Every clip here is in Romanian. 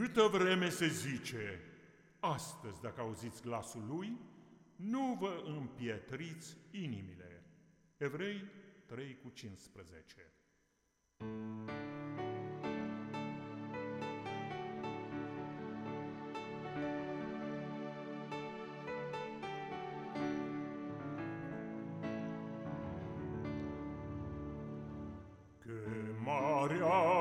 Câtă vreme se zice, astăzi dacă auziți glasul lui, nu vă împietriți inimile. Evrei 3 cu 15 Chemarea de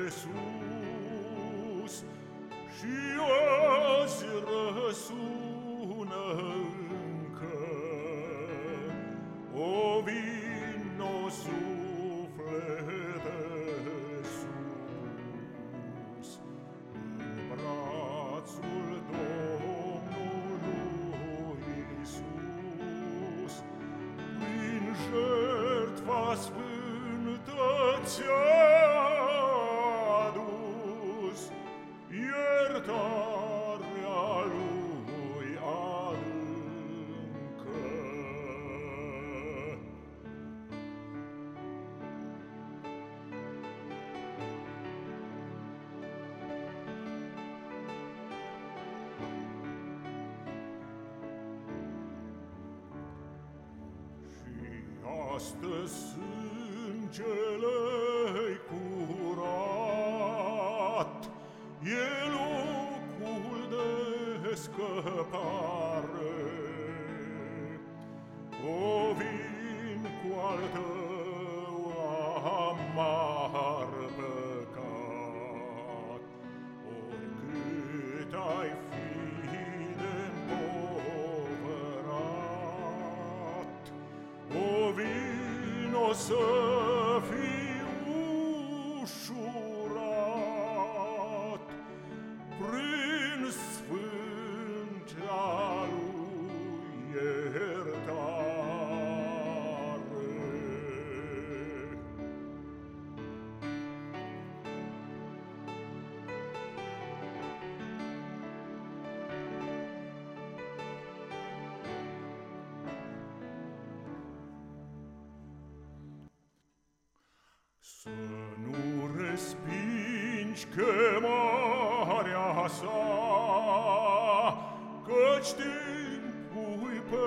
sus și azi răsună încă. O vino suflete sus, în brațul Domnului Iisus, prin jertfa sfântă ți astăzi sângele curat, e scăpare. O vin cu al tău amar păcat, oricât ai Joseph. respingi chemarea sa, Căci timpul pe